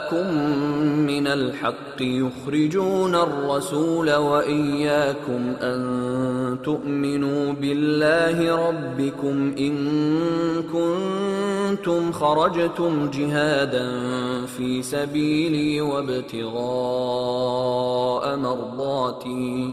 جاءكم من الحق يخرجون الرسول وإياكم أن تؤمنوا بالله ربكم إن كنتم خرجتم جهادا في سبيلي وابتغاء مرضاتي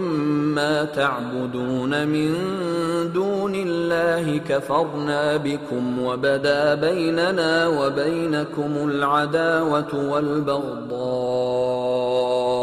تعبدون من دون الله كفرنا بكم وبدا بيننا وبينكم العداوة والبغضاء.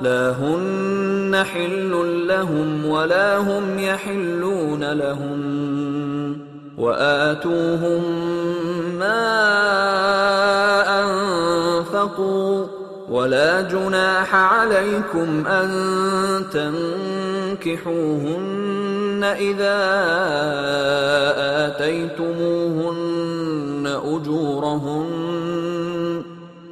لا هن حل لهم ولا هم يحلون لهم واتوهم ما انفقوا ولا جناح عليكم ان تنكحوهن اذا اتيتموهن اجورهن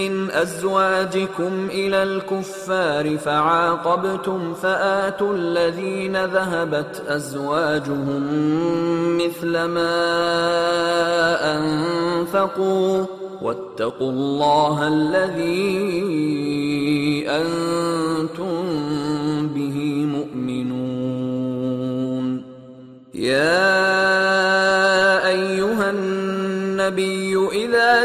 من أزواجكم إلى الكفار فعاقبتم فآتوا الذين ذهبت أزواجهم مثل ما أنفقوا واتقوا الله الذي أنتم به مؤمنون. يا أيها النبي إذا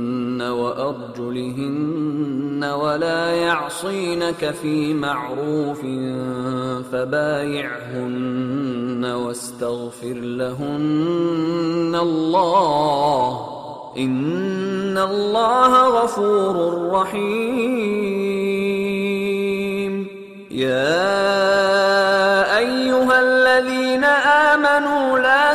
وأرجلهن ولا يعصينك في معروف فبايعهن واستغفر لهن الله إن الله غفور رحيم. يا